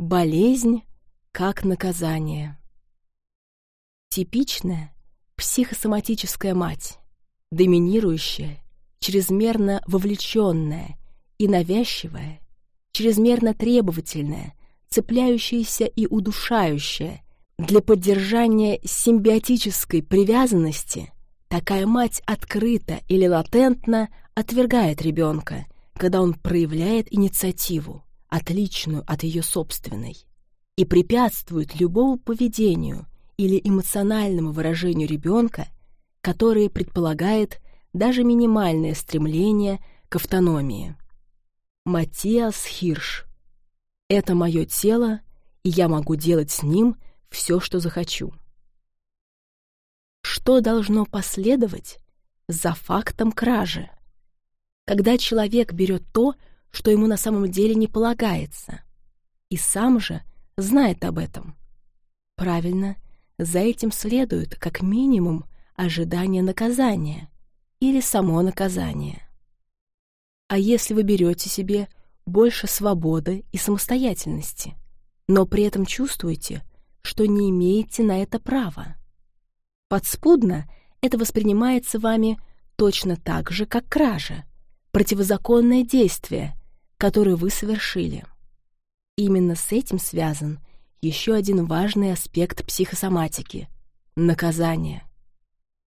Болезнь как наказание. Типичная психосоматическая мать, доминирующая, чрезмерно вовлеченная и навязчивая, чрезмерно требовательная, цепляющаяся и удушающая для поддержания симбиотической привязанности, такая мать открыто или латентно отвергает ребенка, когда он проявляет инициативу, отличную от ее собственной, и препятствует любому поведению или эмоциональному выражению ребенка, которое предполагает даже минимальное стремление к автономии. Матиас Хирш. Это мое тело, и я могу делать с ним все, что захочу. Что должно последовать за фактом кражи? Когда человек берет то, что ему на самом деле не полагается, и сам же знает об этом. Правильно, за этим следует как минимум ожидание наказания или само наказание. А если вы берете себе больше свободы и самостоятельности, но при этом чувствуете, что не имеете на это права? Подспудно это воспринимается вами точно так же, как кража, противозаконное действие, которое вы совершили. Именно с этим связан еще один важный аспект психосоматики — наказание.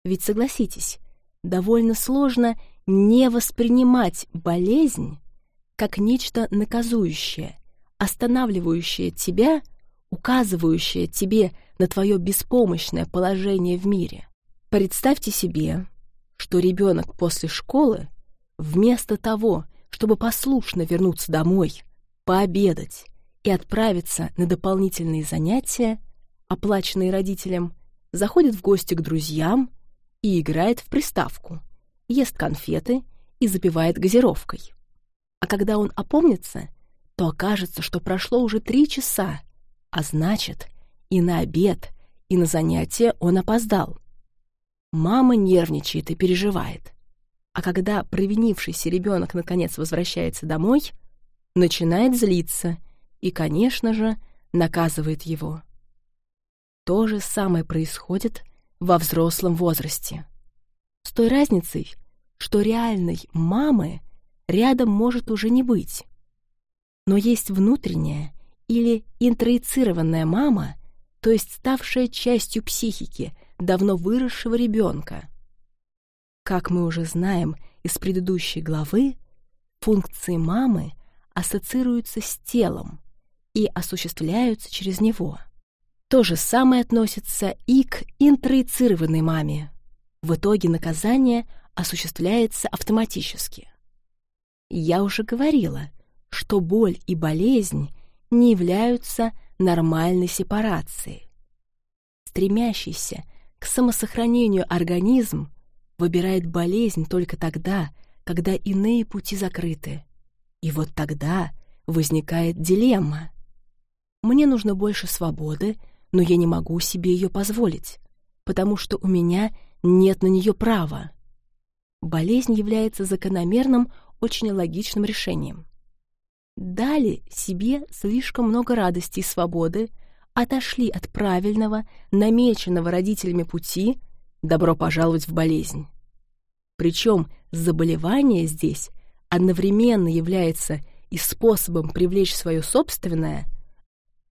Ведь согласитесь, довольно сложно не воспринимать болезнь как нечто наказующее, останавливающее тебя, указывающее тебе на твое беспомощное положение в мире. Представьте себе, что ребенок после школы, вместо того, чтобы послушно вернуться домой, пообедать и отправиться на дополнительные занятия, оплаченные родителям, заходит в гости к друзьям и играет в приставку — ест конфеты и запивает газировкой. А когда он опомнится, то окажется, что прошло уже три часа, а значит, и на обед, и на занятия он опоздал. Мама нервничает и переживает. А когда провинившийся ребенок наконец возвращается домой, начинает злиться и, конечно же, наказывает его. То же самое происходит во взрослом возрасте. С той разницей, что реальной мамы рядом может уже не быть. Но есть внутренняя или интроицированная мама, то есть ставшая частью психики давно выросшего ребенка. Как мы уже знаем из предыдущей главы, функции мамы ассоциируются с телом и осуществляются через него. То же самое относится и к интроицированной маме. В итоге наказание осуществляется автоматически. Я уже говорила, что боль и болезнь не являются нормальной сепарацией. Стремящийся к самосохранению организм выбирает болезнь только тогда, когда иные пути закрыты. И вот тогда возникает дилемма. Мне нужно больше свободы, но я не могу себе ее позволить, потому что у меня нет на нее права болезнь является закономерным, очень логичным решением. Дали себе слишком много радости и свободы, отошли от правильного, намеченного родителями пути, добро пожаловать в болезнь. Причем заболевание здесь одновременно является и способом привлечь свое собственное,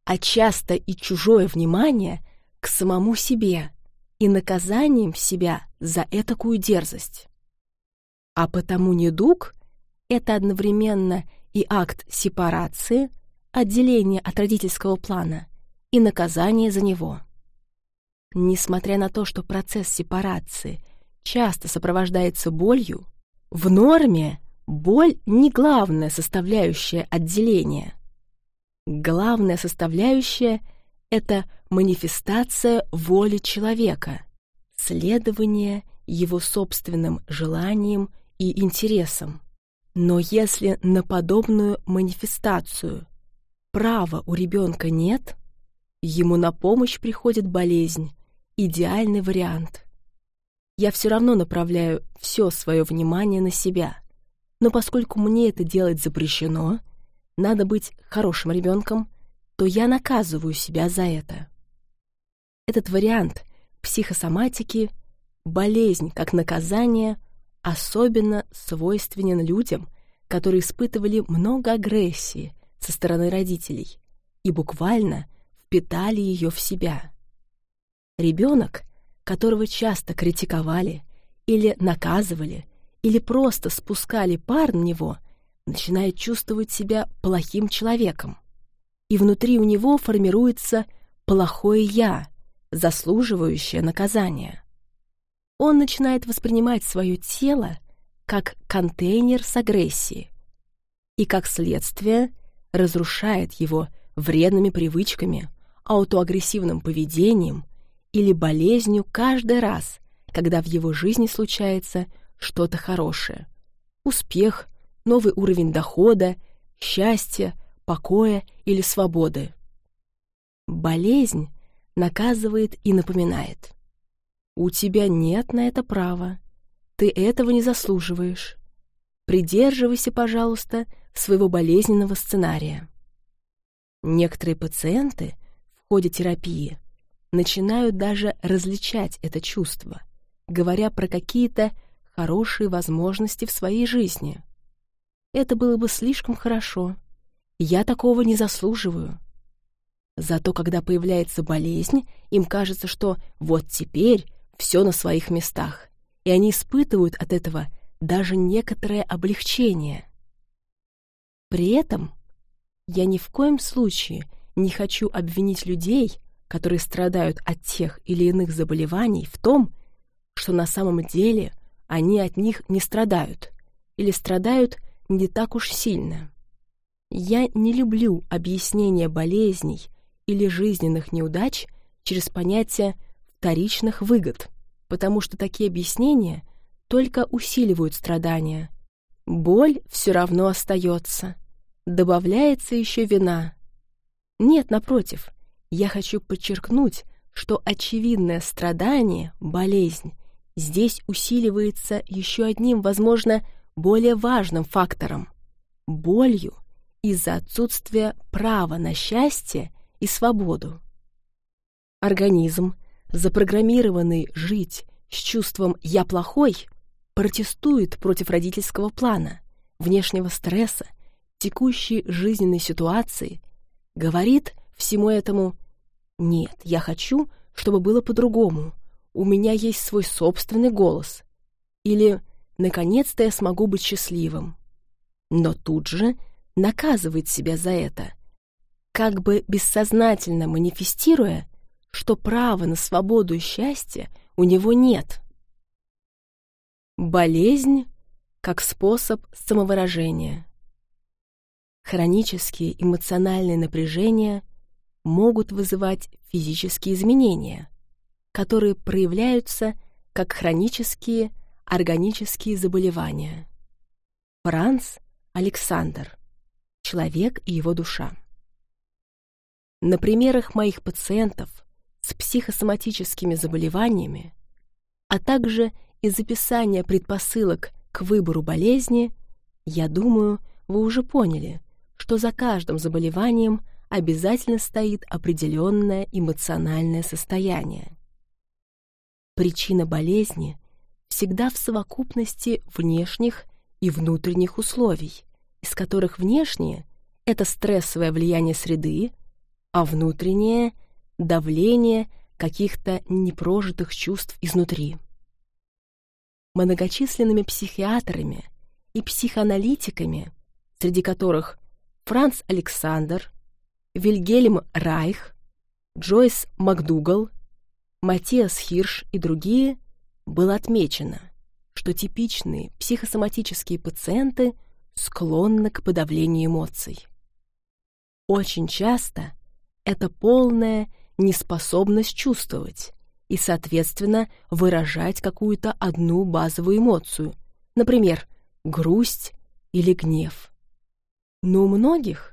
а часто и чужое внимание к самому себе и наказанием себя за этакую дерзость. А потому недуг — это одновременно и акт сепарации, отделения от родительского плана и наказание за него. Несмотря на то, что процесс сепарации часто сопровождается болью, в норме боль не главная составляющая отделения. Главная составляющая — это манифестация воли человека, следование его собственным желаниям и интересам. Но если на подобную манифестацию права у ребенка нет, ему на помощь приходит болезнь, идеальный вариант. Я все равно направляю все свое внимание на себя, но поскольку мне это делать запрещено, надо быть хорошим ребенком, что я наказываю себя за это. Этот вариант психосоматики, болезнь как наказание, особенно свойственен людям, которые испытывали много агрессии со стороны родителей и буквально впитали ее в себя. Ребенок, которого часто критиковали или наказывали, или просто спускали пар на него, начинает чувствовать себя плохим человеком. И внутри у него формируется плохое «я», заслуживающее наказания. Он начинает воспринимать свое тело как контейнер с агрессией и, как следствие, разрушает его вредными привычками, аутоагрессивным поведением или болезнью каждый раз, когда в его жизни случается что-то хорошее. Успех, новый уровень дохода, счастье, покоя или свободы. Болезнь наказывает и напоминает. У тебя нет на это права. Ты этого не заслуживаешь. Придерживайся, пожалуйста, своего болезненного сценария. Некоторые пациенты в ходе терапии начинают даже различать это чувство, говоря про какие-то хорошие возможности в своей жизни. Это было бы слишком хорошо. Я такого не заслуживаю. Зато когда появляется болезнь, им кажется, что вот теперь все на своих местах, и они испытывают от этого даже некоторое облегчение. При этом я ни в коем случае не хочу обвинить людей, которые страдают от тех или иных заболеваний, в том, что на самом деле они от них не страдают или страдают не так уж сильно. Я не люблю объяснения болезней или жизненных неудач через понятие вторичных выгод, потому что такие объяснения только усиливают страдания. Боль все равно остается. Добавляется еще вина. Нет, напротив, я хочу подчеркнуть, что очевидное страдание, болезнь, здесь усиливается еще одним, возможно, более важным фактором — болью из-за отсутствия права на счастье и свободу. Организм, запрограммированный жить с чувством «я плохой», протестует против родительского плана, внешнего стресса, текущей жизненной ситуации, говорит всему этому «нет, я хочу, чтобы было по-другому, у меня есть свой собственный голос» или «наконец-то я смогу быть счастливым». Но тут же наказывает себя за это, как бы бессознательно манифестируя, что права на свободу и счастье у него нет. Болезнь как способ самовыражения. Хронические эмоциональные напряжения могут вызывать физические изменения, которые проявляются как хронические органические заболевания. Франц Александр. Человек и его душа. На примерах моих пациентов с психосоматическими заболеваниями, а также из описания предпосылок к выбору болезни, я думаю, вы уже поняли, что за каждым заболеванием обязательно стоит определенное эмоциональное состояние. Причина болезни всегда в совокупности внешних и внутренних условий, из которых внешние — это стрессовое влияние среды, а внутреннее — давление каких-то непрожитых чувств изнутри. Многочисленными психиатрами и психоаналитиками, среди которых Франц Александр, Вильгельм Райх, Джойс МакДугал, Матиас Хирш и другие, было отмечено, что типичные психосоматические пациенты склонны к подавлению эмоций. Очень часто это полная неспособность чувствовать и, соответственно, выражать какую-то одну базовую эмоцию, например, грусть или гнев. Но у многих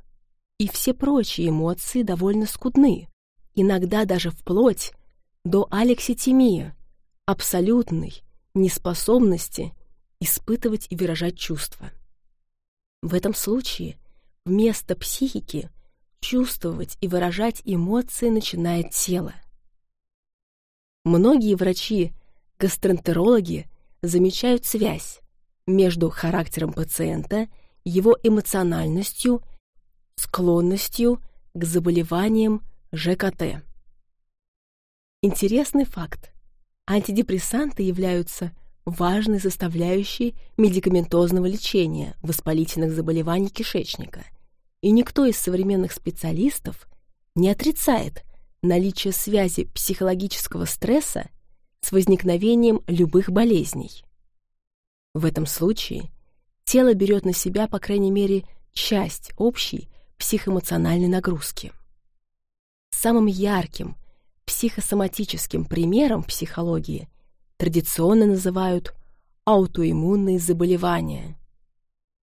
и все прочие эмоции довольно скудны, иногда даже вплоть до алекситимии, абсолютной неспособности испытывать и выражать чувства. В этом случае вместо психики чувствовать и выражать эмоции начинает тело. Многие врачи-гастроэнтерологи замечают связь между характером пациента, его эмоциональностью, склонностью к заболеваниям ЖКТ. Интересный факт. Антидепрессанты являются важной составляющей медикаментозного лечения воспалительных заболеваний кишечника, и никто из современных специалистов не отрицает наличие связи психологического стресса с возникновением любых болезней. В этом случае тело берет на себя, по крайней мере, часть общей психоэмоциональной нагрузки. Самым ярким психосоматическим примером психологии традиционно называют аутоиммунные заболевания,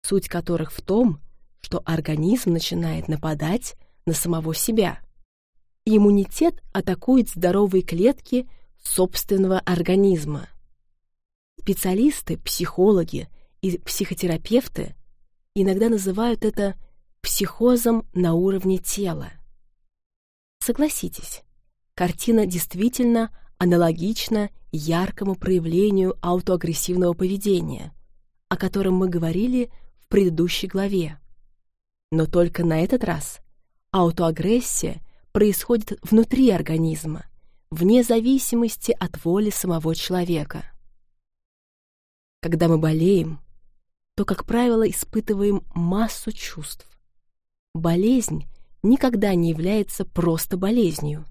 суть которых в том, что организм начинает нападать на самого себя. Иммунитет атакует здоровые клетки собственного организма. Специалисты, психологи и психотерапевты иногда называют это психозом на уровне тела. Согласитесь, картина действительно аналогична яркому проявлению аутоагрессивного поведения, о котором мы говорили в предыдущей главе. Но только на этот раз аутоагрессия происходит внутри организма, вне зависимости от воли самого человека. Когда мы болеем, то, как правило, испытываем массу чувств. Болезнь никогда не является просто болезнью.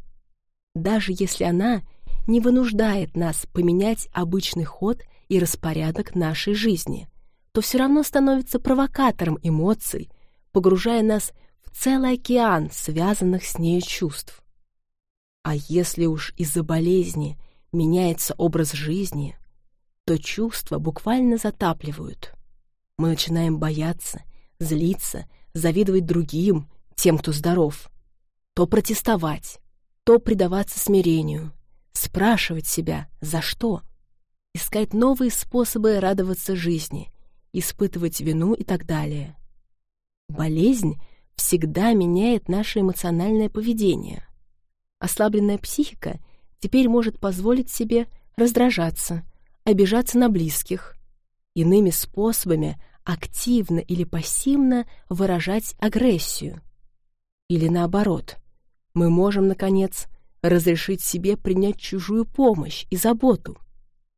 Даже если она не вынуждает нас поменять обычный ход и распорядок нашей жизни, то все равно становится провокатором эмоций, погружая нас в целый океан связанных с ней чувств. А если уж из-за болезни меняется образ жизни, то чувства буквально затапливают. Мы начинаем бояться, злиться, завидовать другим, тем, кто здоров, то протестовать, то предаваться смирению, спрашивать себя «за что?», искать новые способы радоваться жизни, испытывать вину и так далее. Болезнь всегда меняет наше эмоциональное поведение – Ослабленная психика теперь может позволить себе раздражаться, обижаться на близких, иными способами активно или пассивно выражать агрессию. Или наоборот, мы можем, наконец, разрешить себе принять чужую помощь и заботу,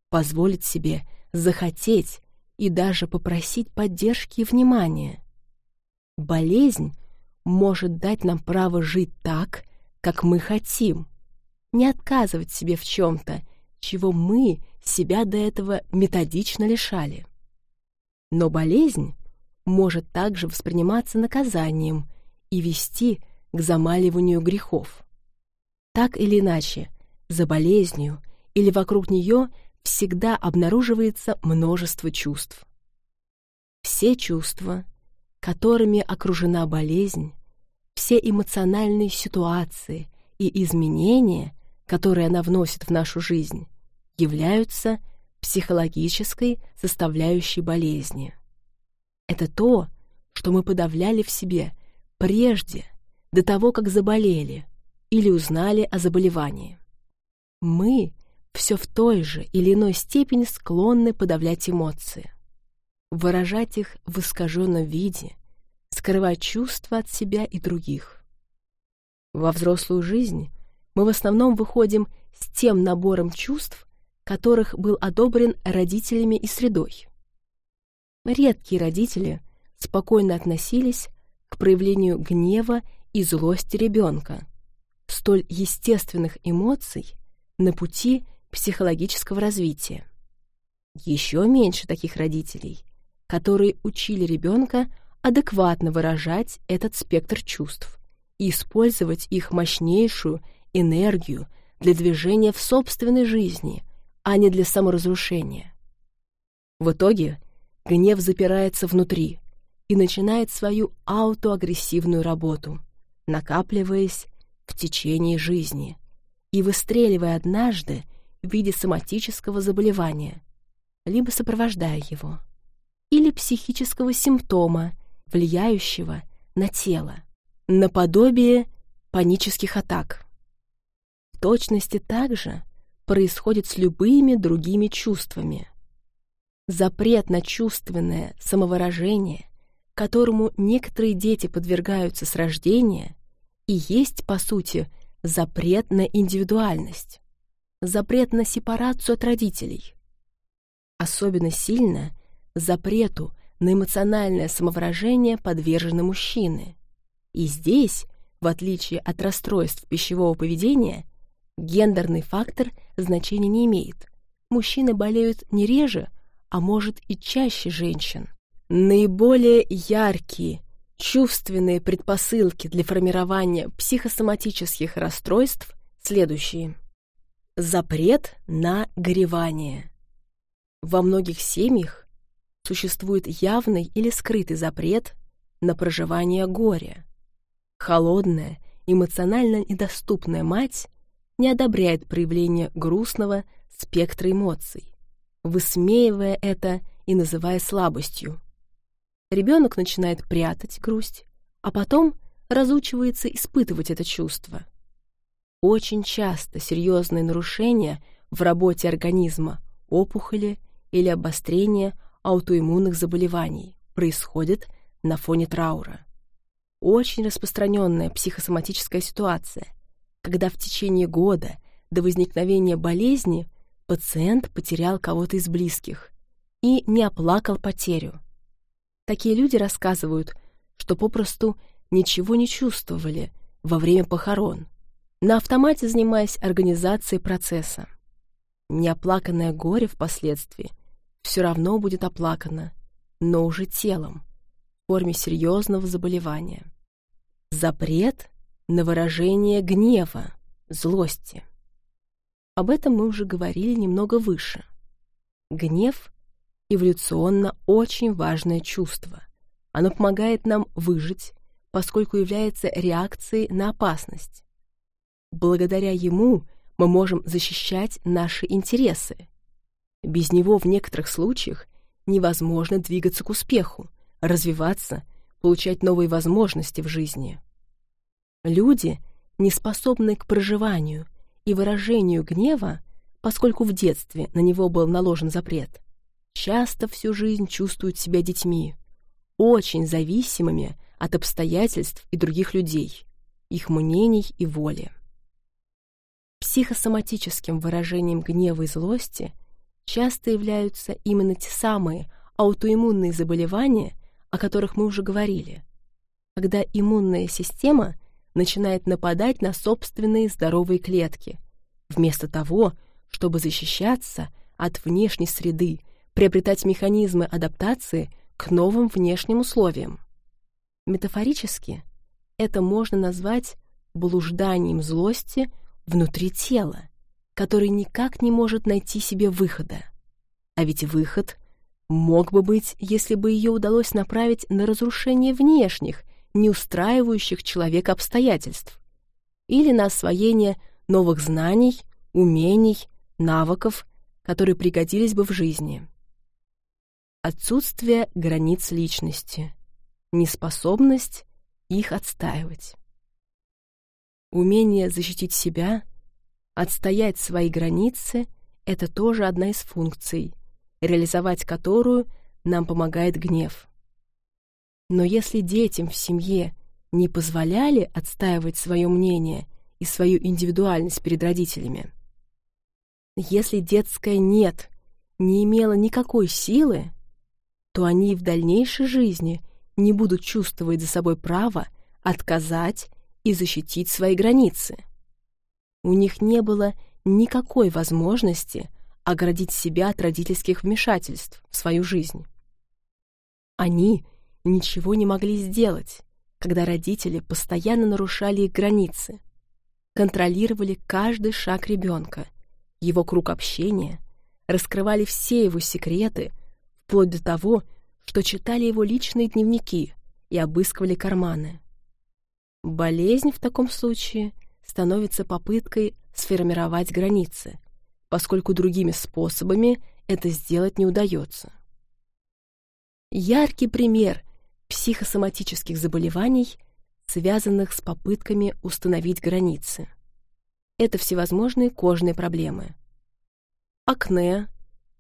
позволить себе захотеть и даже попросить поддержки и внимания. Болезнь может дать нам право жить так, как мы хотим, не отказывать себе в чем-то, чего мы себя до этого методично лишали. Но болезнь может также восприниматься наказанием и вести к замаливанию грехов. Так или иначе, за болезнью или вокруг нее всегда обнаруживается множество чувств. Все чувства, которыми окружена болезнь, все эмоциональные ситуации и изменения, которые она вносит в нашу жизнь, являются психологической составляющей болезни. Это то, что мы подавляли в себе прежде, до того, как заболели или узнали о заболевании. Мы все в той же или иной степени склонны подавлять эмоции, выражать их в искаженном виде скрывать чувства от себя и других. Во взрослую жизнь мы в основном выходим с тем набором чувств, которых был одобрен родителями и средой. Редкие родители спокойно относились к проявлению гнева и злости ребенка, столь естественных эмоций на пути психологического развития. Еще меньше таких родителей, которые учили ребенка адекватно выражать этот спектр чувств и использовать их мощнейшую энергию для движения в собственной жизни, а не для саморазрушения. В итоге гнев запирается внутри и начинает свою аутоагрессивную работу, накапливаясь в течение жизни и выстреливая однажды в виде соматического заболевания, либо сопровождая его, или психического симптома, влияющего на тело. наподобие панических атак. В точности так же происходит с любыми другими чувствами. Запрет на чувственное самовыражение, которому некоторые дети подвергаются с рождения, и есть, по сути, запрет на индивидуальность, запрет на сепарацию от родителей. Особенно сильно запрету на эмоциональное самовыражение подвержены мужчины. И здесь, в отличие от расстройств пищевого поведения, гендерный фактор значения не имеет. Мужчины болеют не реже, а может и чаще женщин. Наиболее яркие Чувственные предпосылки для формирования психосоматических расстройств следующие. Запрет на горевание. Во многих семьях существует явный или скрытый запрет на проживание горя. Холодная, эмоционально недоступная мать не одобряет проявление грустного спектра эмоций, высмеивая это и называя слабостью. Ребенок начинает прятать грусть, а потом разучивается испытывать это чувство. Очень часто серьезные нарушения в работе организма, опухоли или обострение аутоиммунных заболеваний происходят на фоне траура. Очень распространенная психосоматическая ситуация, когда в течение года до возникновения болезни пациент потерял кого-то из близких и не оплакал потерю, Такие люди рассказывают, что попросту ничего не чувствовали во время похорон, на автомате занимаясь организацией процесса. Неоплаканное горе впоследствии все равно будет оплакано, но уже телом, в форме серьезного заболевания. Запрет на выражение гнева, злости. Об этом мы уже говорили немного выше. Гнев эволюционно очень важное чувство. Оно помогает нам выжить, поскольку является реакцией на опасность. Благодаря ему мы можем защищать наши интересы. Без него в некоторых случаях невозможно двигаться к успеху, развиваться, получать новые возможности в жизни. Люди, не способные к проживанию и выражению гнева, поскольку в детстве на него был наложен запрет, часто всю жизнь чувствуют себя детьми, очень зависимыми от обстоятельств и других людей, их мнений и воли. Психосоматическим выражением гнева и злости часто являются именно те самые аутоиммунные заболевания, о которых мы уже говорили, когда иммунная система начинает нападать на собственные здоровые клетки, вместо того, чтобы защищаться от внешней среды приобретать механизмы адаптации к новым внешним условиям. Метафорически это можно назвать блужданием злости внутри тела, который никак не может найти себе выхода. А ведь выход мог бы быть, если бы ее удалось направить на разрушение внешних, не устраивающих человека обстоятельств, или на освоение новых знаний, умений, навыков, которые пригодились бы в жизни отсутствие границ личности, неспособность их отстаивать. Умение защитить себя, отстоять свои границы — это тоже одна из функций, реализовать которую нам помогает гнев. Но если детям в семье не позволяли отстаивать свое мнение и свою индивидуальность перед родителями, если детское «нет» не имело никакой силы, то они в дальнейшей жизни не будут чувствовать за собой право отказать и защитить свои границы. У них не было никакой возможности оградить себя от родительских вмешательств в свою жизнь. Они ничего не могли сделать, когда родители постоянно нарушали их границы, контролировали каждый шаг ребенка, его круг общения, раскрывали все его секреты – вплоть до того, что читали его личные дневники и обыскивали карманы. Болезнь в таком случае становится попыткой сформировать границы, поскольку другими способами это сделать не удается. Яркий пример психосоматических заболеваний связанных с попытками установить границы. Это всевозможные кожные проблемы. Акне,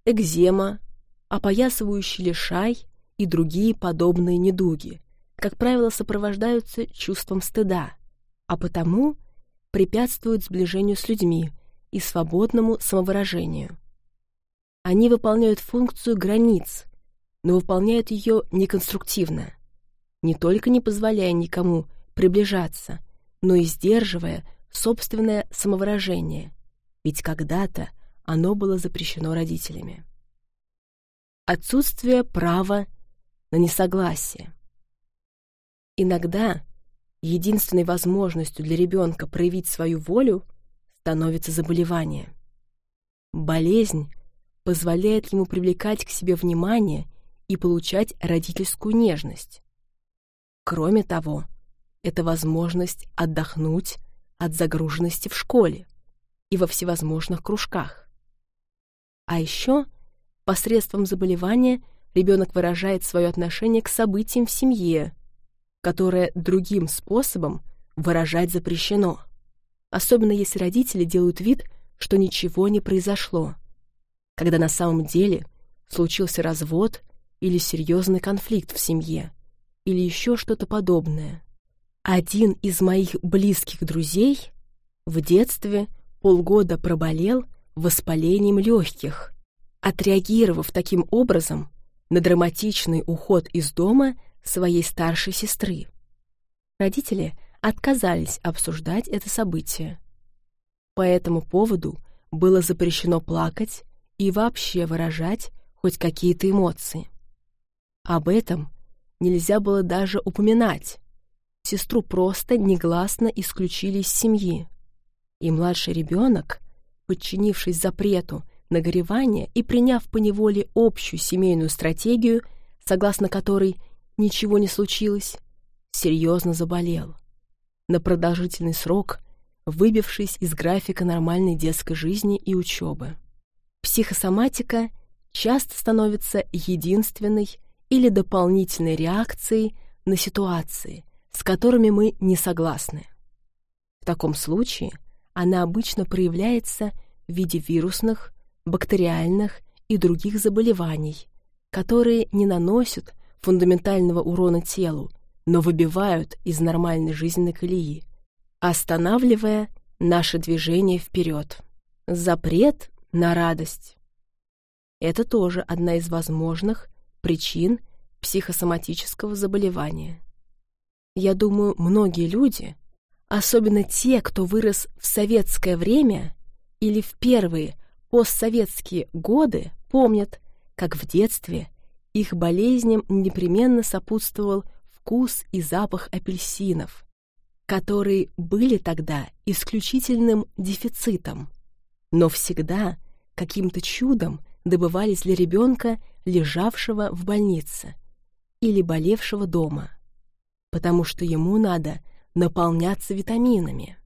экзема, опоясывающий лишай и другие подобные недуги, как правило, сопровождаются чувством стыда, а потому препятствуют сближению с людьми и свободному самовыражению. Они выполняют функцию границ, но выполняют ее неконструктивно, не только не позволяя никому приближаться, но и сдерживая собственное самовыражение, ведь когда-то оно было запрещено родителями. Отсутствие права на несогласие. Иногда единственной возможностью для ребенка проявить свою волю становится заболевание. Болезнь позволяет ему привлекать к себе внимание и получать родительскую нежность. Кроме того, это возможность отдохнуть от загруженности в школе и во всевозможных кружках. А еще посредством заболевания ребенок выражает свое отношение к событиям в семье, которое другим способом выражать запрещено, особенно если родители делают вид, что ничего не произошло, когда на самом деле случился развод или серьезный конфликт в семье, или еще что-то подобное. Один из моих близких друзей в детстве полгода проболел воспалением легких, отреагировав таким образом на драматичный уход из дома своей старшей сестры. Родители отказались обсуждать это событие. По этому поводу было запрещено плакать и вообще выражать хоть какие-то эмоции. Об этом нельзя было даже упоминать. Сестру просто негласно исключили из семьи. И младший ребенок, подчинившись запрету на горевание и приняв по неволе общую семейную стратегию, согласно которой ничего не случилось, серьезно заболел. На продолжительный срок, выбившись из графика нормальной детской жизни и учебы. Психосоматика часто становится единственной или дополнительной реакцией на ситуации, с которыми мы не согласны. В таком случае она обычно проявляется в виде вирусных, бактериальных и других заболеваний, которые не наносят фундаментального урона телу, но выбивают из нормальной жизненной колеи, останавливая наше движение вперед. Запрет на радость. Это тоже одна из возможных причин психосоматического заболевания. Я думаю, многие люди, особенно те, кто вырос в советское время или в первые постсоветские годы, помнят, как в детстве их болезням непременно сопутствовал вкус и запах апельсинов, которые были тогда исключительным дефицитом, но всегда каким-то чудом добывались для ребенка, лежавшего в больнице или болевшего дома, потому что ему надо наполняться витаминами.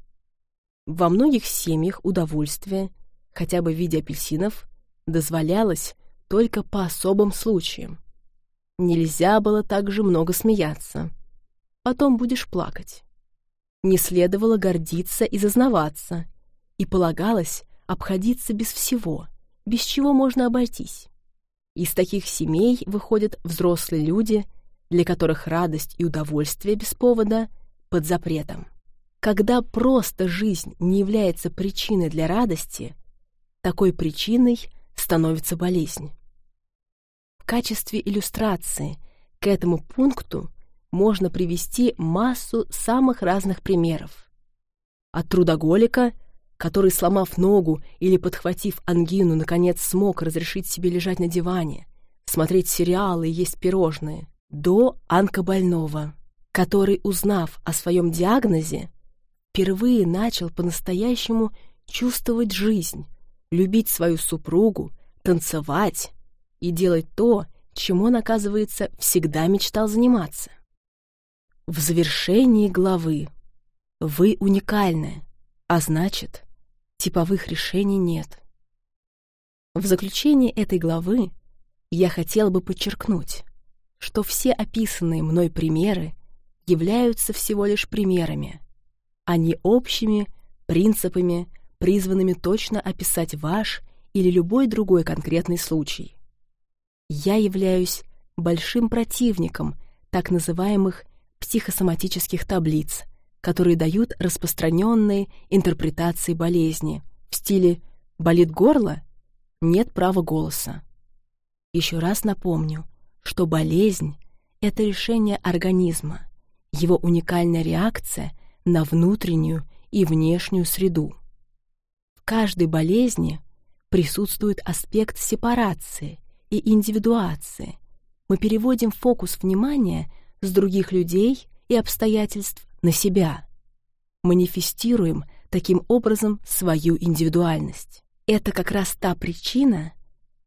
Во многих семьях удовольствие, хотя бы в виде апельсинов, дозволялось только по особым случаям. Нельзя было также много смеяться. Потом будешь плакать. Не следовало гордиться и зазнаваться, и полагалось обходиться без всего — без чего можно обойтись. Из таких семей выходят взрослые люди, для которых радость и удовольствие без повода под запретом. Когда просто жизнь не является причиной для радости, такой причиной становится болезнь. В качестве иллюстрации к этому пункту можно привести массу самых разных примеров. От трудоголика – который, сломав ногу или подхватив ангину, наконец смог разрешить себе лежать на диване, смотреть сериалы и есть пирожные, до онкобольного, который, узнав о своем диагнозе, впервые начал по-настоящему чувствовать жизнь, любить свою супругу, танцевать и делать то, чем он, оказывается, всегда мечтал заниматься. В завершении главы вы уникальны, а значит, типовых решений нет. В заключении этой главы я хотела бы подчеркнуть, что все описанные мной примеры являются всего лишь примерами, а не общими принципами, призванными точно описать ваш или любой другой конкретный случай. Я являюсь большим противником так называемых психосоматических таблиц, которые дают распространенные интерпретации болезни в стиле «болит горло? Нет права голоса». Еще раз напомню, что болезнь — это решение организма, его уникальная реакция на внутреннюю и внешнюю среду. В каждой болезни присутствует аспект сепарации и индивидуации. Мы переводим фокус внимания с других людей и обстоятельств на себя. Манифестируем таким образом свою индивидуальность. Это как раз та причина,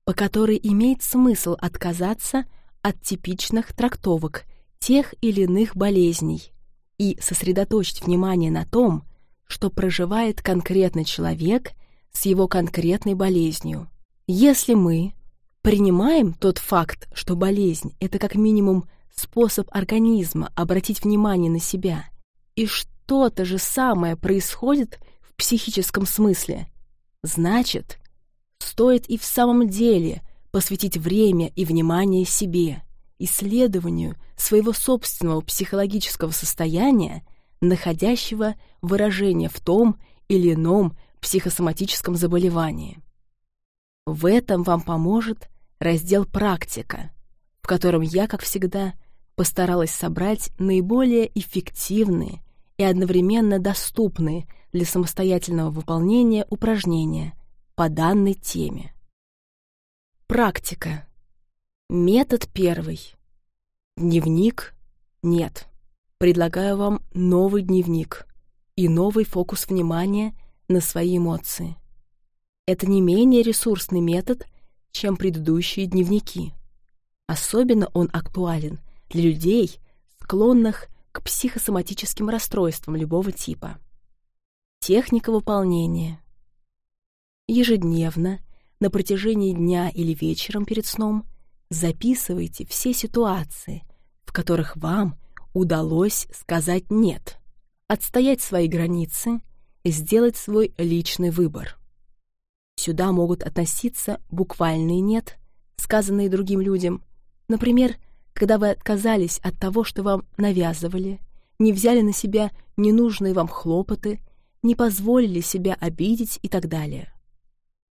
по которой имеет смысл отказаться от типичных трактовок тех или иных болезней и сосредоточить внимание на том, что проживает конкретный человек с его конкретной болезнью. Если мы принимаем тот факт, что болезнь — это как минимум способ организма обратить внимание на себя, и что-то же самое происходит в психическом смысле, значит, стоит и в самом деле посвятить время и внимание себе, исследованию своего собственного психологического состояния, находящего выражение в том или ином психосоматическом заболевании. В этом вам поможет раздел «Практика», в котором я, как всегда, постаралась собрать наиболее эффективные и одновременно доступные для самостоятельного выполнения упражнения по данной теме. Практика. Метод первый. Дневник нет. Предлагаю вам новый дневник и новый фокус внимания на свои эмоции. Это не менее ресурсный метод, чем предыдущие дневники. Особенно он актуален для людей, склонных к психосоматическим расстройствам любого типа. Техника выполнения. Ежедневно, на протяжении дня или вечером перед сном, записывайте все ситуации, в которых вам удалось сказать «нет», отстоять свои границы сделать свой личный выбор. Сюда могут относиться буквальные «нет», сказанные другим людям, например, когда вы отказались от того, что вам навязывали, не взяли на себя ненужные вам хлопоты, не позволили себя обидеть и так далее.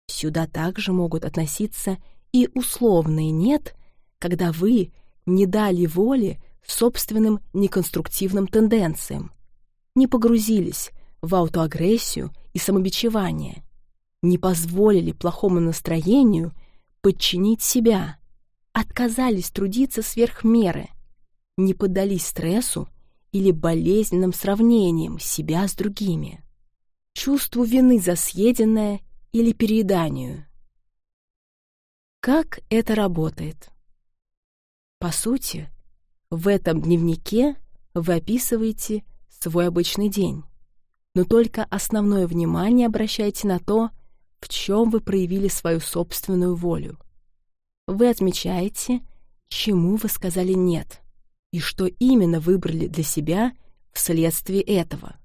Сюда также могут относиться и условные «нет», когда вы не дали воли собственным неконструктивным тенденциям, не погрузились в аутоагрессию и самобичевание, не позволили плохому настроению подчинить себя, отказались трудиться сверх меры, не поддались стрессу или болезненным сравнениям себя с другими, чувству вины за съеденное или перееданию. Как это работает? По сути, в этом дневнике вы описываете свой обычный день, но только основное внимание обращайте на то, в чем вы проявили свою собственную волю. Вы отмечаете, чему вы сказали «нет» и что именно выбрали для себя вследствие этого.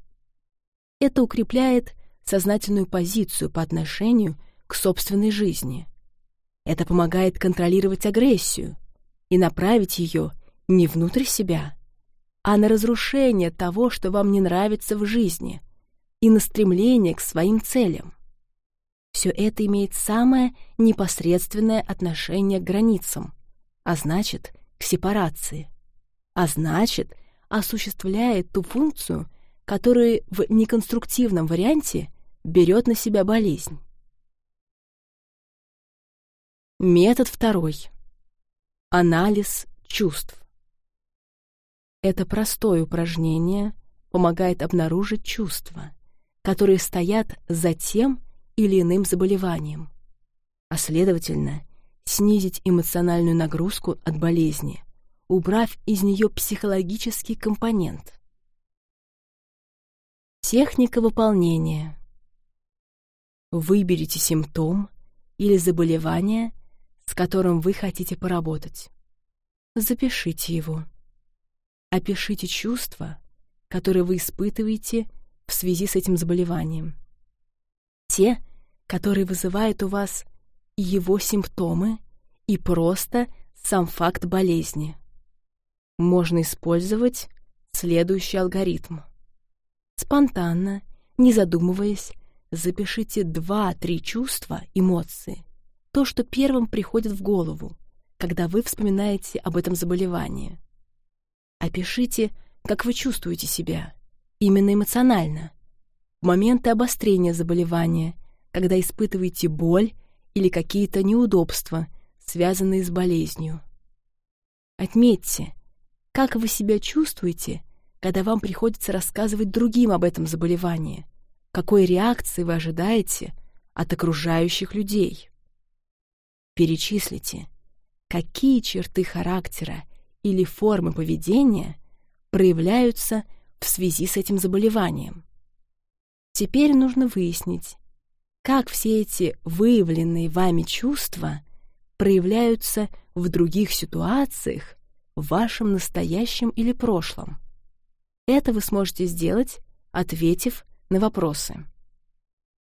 Это укрепляет сознательную позицию по отношению к собственной жизни. Это помогает контролировать агрессию, и направить ее не внутрь себя, а на разрушение того, что вам не нравится в жизни, и на стремление к своим целям. Все это имеет самое непосредственное отношение к границам, а значит, к сепарации, а значит, осуществляет ту функцию, которую в неконструктивном варианте берет на себя болезнь. Метод второй. Анализ чувств. Это простое упражнение помогает обнаружить чувства, которые стоят за тем или иным заболеванием, а следовательно, снизить эмоциональную нагрузку от болезни, убрав из нее психологический компонент. Техника выполнения. Выберите симптом или заболевание – с которым вы хотите поработать. Запишите его. Опишите чувства, которые вы испытываете в связи с этим заболеванием. Те, которые вызывают у вас его симптомы, и просто сам факт болезни. Можно использовать следующий алгоритм. Спонтанно, не задумываясь, запишите два-три чувства, эмоции, то, что первым приходит в голову, когда вы вспоминаете об этом заболевании. Опишите, как вы чувствуете себя, именно эмоционально, в моменты обострения заболевания, когда испытываете боль или какие-то неудобства, связанные с болезнью. Отметьте, как вы себя чувствуете, когда вам приходится рассказывать другим об этом заболевании, какой реакции вы ожидаете от окружающих людей. Перечислите, какие черты характера или формы поведения проявляются в связи с этим заболеванием. Теперь нужно выяснить, как все эти выявленные вами чувства проявляются в других ситуациях в вашем настоящем или прошлом. Это вы сможете сделать, ответив на вопросы.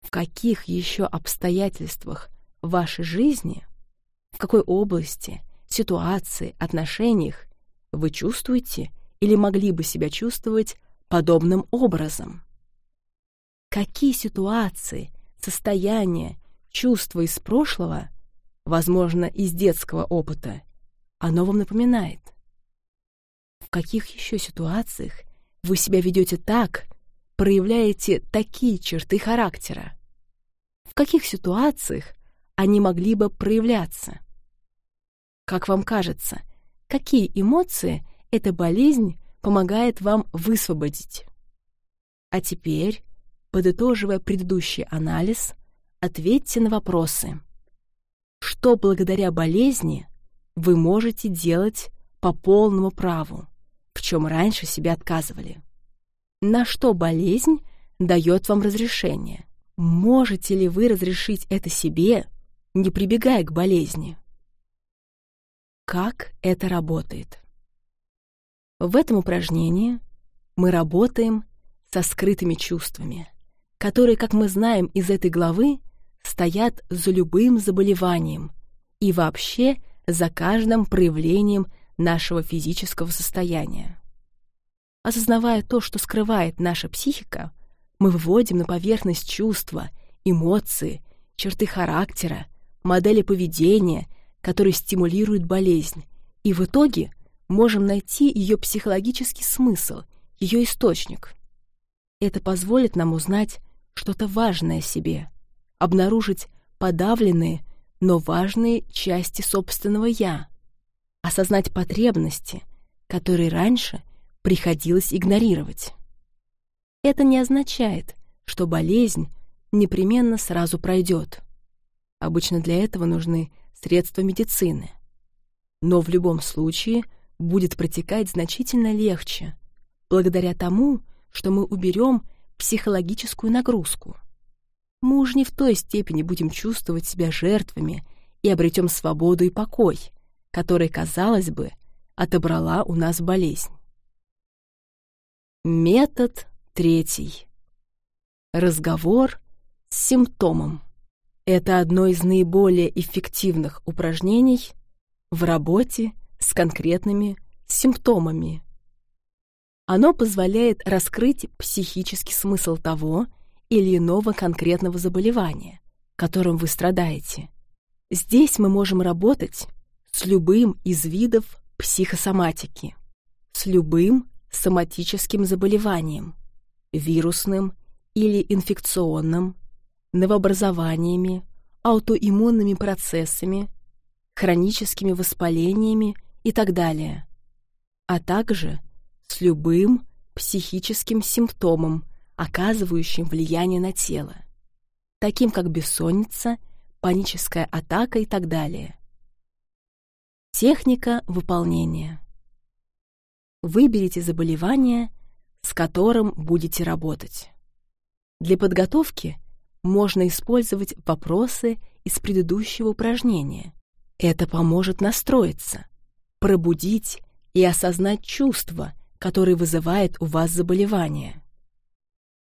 В каких еще обстоятельствах вашей жизни, в какой области, ситуации, отношениях вы чувствуете или могли бы себя чувствовать подобным образом? Какие ситуации, состояния, чувства из прошлого, возможно, из детского опыта, оно вам напоминает? В каких еще ситуациях вы себя ведете так, проявляете такие черты характера? В каких ситуациях они могли бы проявляться? Как вам кажется, какие эмоции эта болезнь помогает вам высвободить? А теперь, подытоживая предыдущий анализ, ответьте на вопросы. Что благодаря болезни вы можете делать по полному праву? в чем раньше себе отказывали. На что болезнь дает вам разрешение? Можете ли вы разрешить это себе, не прибегая к болезни? Как это работает? В этом упражнении мы работаем со скрытыми чувствами, которые, как мы знаем из этой главы, стоят за любым заболеванием и вообще за каждым проявлением нашего физического состояния. Осознавая то, что скрывает наша психика, мы выводим на поверхность чувства, эмоции, черты характера, модели поведения, которые стимулируют болезнь, и в итоге можем найти ее психологический смысл, ее источник. Это позволит нам узнать что-то важное себе, обнаружить подавленные, но важные части собственного «я», осознать потребности, которые раньше приходилось игнорировать. Это не означает, что болезнь непременно сразу пройдет. Обычно для этого нужны средства медицины. Но в любом случае будет протекать значительно легче, благодаря тому, что мы уберем психологическую нагрузку. Мы уж не в той степени будем чувствовать себя жертвами и обретем свободу и покой — которой, казалось бы, отобрала у нас болезнь. Метод третий. Разговор с симптомом. Это одно из наиболее эффективных упражнений в работе с конкретными симптомами. Оно позволяет раскрыть психический смысл того или иного конкретного заболевания, которым вы страдаете. Здесь мы можем работать с любым из видов психосоматики, с любым соматическим заболеванием, вирусным или инфекционным, новообразованиями, аутоиммунными процессами, хроническими воспалениями и так далее, а также с любым психическим симптомом, оказывающим влияние на тело, таким как бессонница, паническая атака и так далее. Техника выполнения. Выберите заболевание, с которым будете работать. Для подготовки можно использовать вопросы из предыдущего упражнения. Это поможет настроиться, пробудить и осознать чувства, который вызывает у вас заболевание.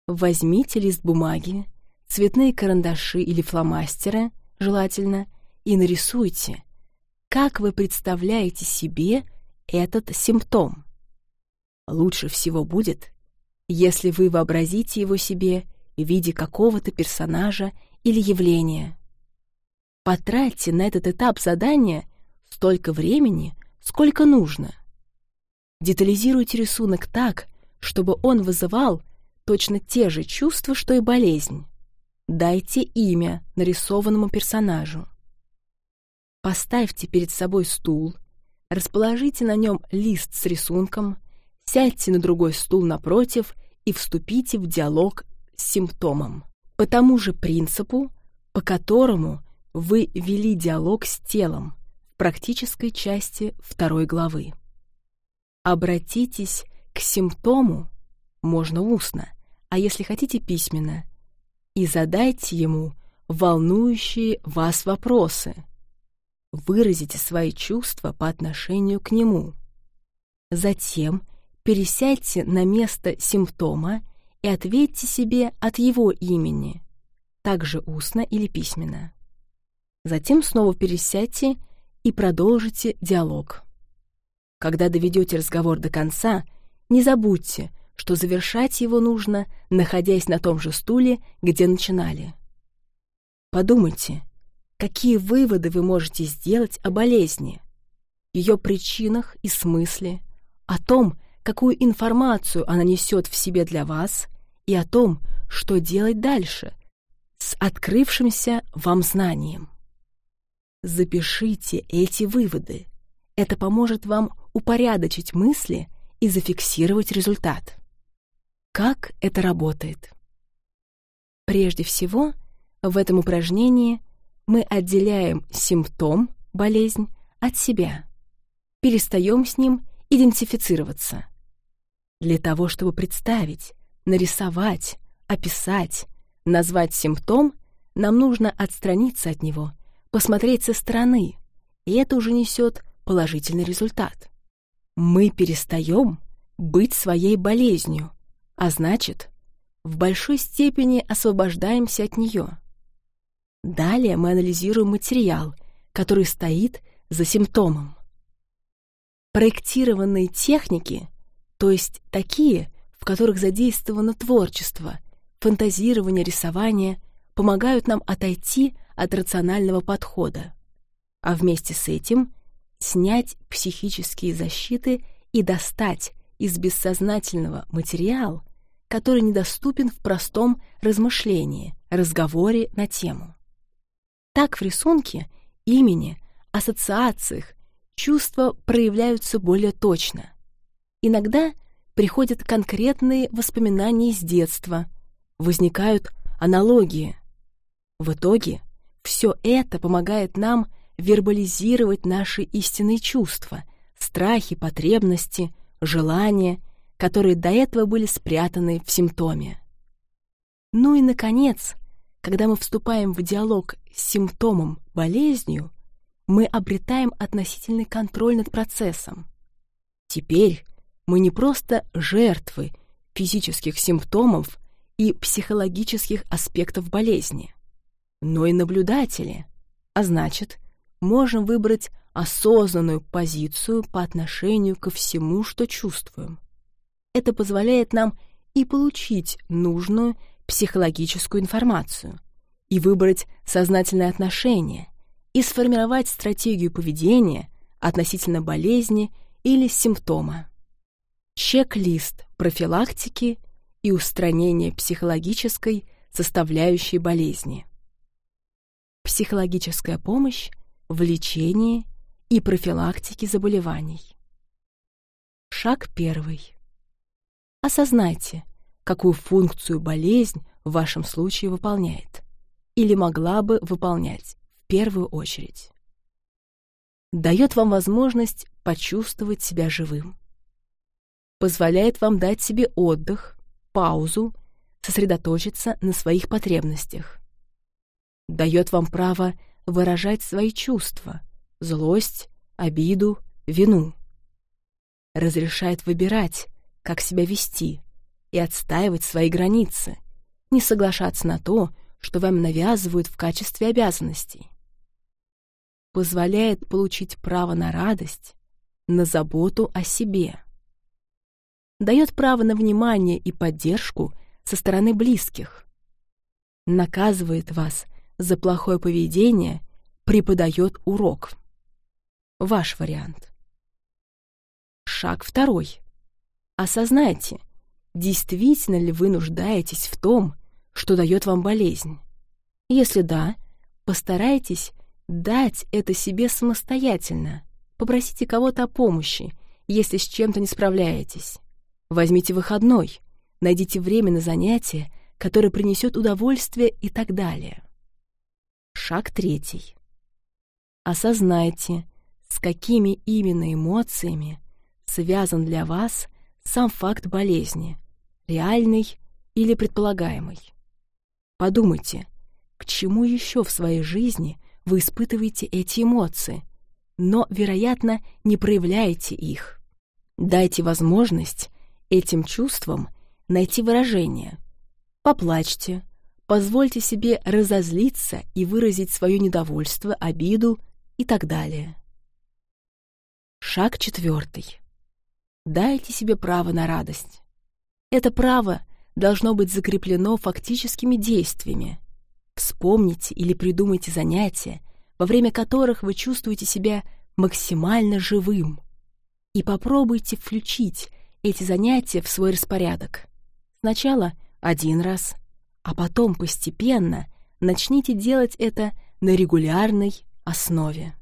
Возьмите лист бумаги, цветные карандаши или фломастеры, желательно, и нарисуйте, как вы представляете себе этот симптом. Лучше всего будет, если вы вообразите его себе в виде какого-то персонажа или явления. Потратьте на этот этап задания столько времени, сколько нужно. Детализируйте рисунок так, чтобы он вызывал точно те же чувства, что и болезнь. Дайте имя нарисованному персонажу. Поставьте перед собой стул, расположите на нем лист с рисунком, сядьте на другой стул напротив и вступите в диалог с симптомом. По тому же принципу, по которому вы вели диалог с телом в практической части второй главы. Обратитесь к симптому, можно устно, а если хотите письменно, и задайте ему волнующие вас вопросы. Выразите свои чувства по отношению к нему. Затем пересядьте на место симптома и ответьте себе от его имени, также устно или письменно. Затем снова пересядьте и продолжите диалог. Когда доведете разговор до конца, не забудьте, что завершать его нужно, находясь на том же стуле, где начинали. Подумайте, какие выводы вы можете сделать о болезни, ее причинах и смысле, о том, какую информацию она несет в себе для вас и о том, что делать дальше с открывшимся вам знанием. Запишите эти выводы. Это поможет вам упорядочить мысли и зафиксировать результат. Как это работает? Прежде всего, в этом упражнении мы отделяем симптом, болезнь, от себя, перестаем с ним идентифицироваться. Для того, чтобы представить, нарисовать, описать, назвать симптом, нам нужно отстраниться от него, посмотреть со стороны, и это уже несет положительный результат. Мы перестаем быть своей болезнью, а значит, в большой степени освобождаемся от нее. Далее мы анализируем материал, который стоит за симптомом. Проектированные техники, то есть такие, в которых задействовано творчество, фантазирование, рисование, помогают нам отойти от рационального подхода, а вместе с этим снять психические защиты и достать из бессознательного материал, который недоступен в простом размышлении, разговоре на тему. Так в рисунке, имени, ассоциациях чувства проявляются более точно. Иногда приходят конкретные воспоминания из детства, возникают аналогии. В итоге все это помогает нам вербализировать наши истинные чувства, страхи, потребности, желания которые до этого были спрятаны в симптоме. Ну и, наконец, когда мы вступаем в диалог с симптомом, болезнью, мы обретаем относительный контроль над процессом. Теперь мы не просто жертвы физических симптомов и психологических аспектов болезни, но и наблюдатели, а значит, можем выбрать осознанную позицию по отношению ко всему, что чувствуем. Это позволяет нам и получить нужную психологическую информацию, и выбрать сознательное отношение, и сформировать стратегию поведения относительно болезни или симптома. Чек-лист профилактики и устранения психологической составляющей болезни. Психологическая помощь в лечении и профилактике заболеваний. Шаг первый. Осознайте, какую функцию болезнь в вашем случае выполняет или могла бы выполнять в первую очередь. Дает вам возможность почувствовать себя живым. Позволяет вам дать себе отдых, паузу, сосредоточиться на своих потребностях. Дает вам право выражать свои чувства, злость, обиду, вину. Разрешает выбирать, как себя вести, и отстаивать свои границы, не соглашаться на то, что вам навязывают в качестве обязанностей. Позволяет получить право на радость, на заботу о себе. Дает право на внимание и поддержку со стороны близких. Наказывает вас за плохое поведение, преподает урок. Ваш вариант. Шаг второй. Осознайте, действительно ли вы нуждаетесь в том, что дает вам болезнь. Если да, постарайтесь дать это себе самостоятельно. Попросите кого-то о помощи, если с чем-то не справляетесь. Возьмите выходной, найдите время на занятие, которое принесет удовольствие и так далее. Шаг третий. Осознайте, с какими именно эмоциями связан для вас сам факт болезни, реальный или предполагаемый. Подумайте, к чему еще в своей жизни вы испытываете эти эмоции, но, вероятно, не проявляете их. Дайте возможность этим чувствам найти выражение. Поплачьте, позвольте себе разозлиться и выразить свое недовольство, обиду и так далее. Шаг четвертый. Дайте себе право на радость. Это право должно быть закреплено фактическими действиями. Вспомните или придумайте занятия, во время которых вы чувствуете себя максимально живым. И попробуйте включить эти занятия в свой распорядок. Сначала один раз, а потом постепенно начните делать это на регулярной основе.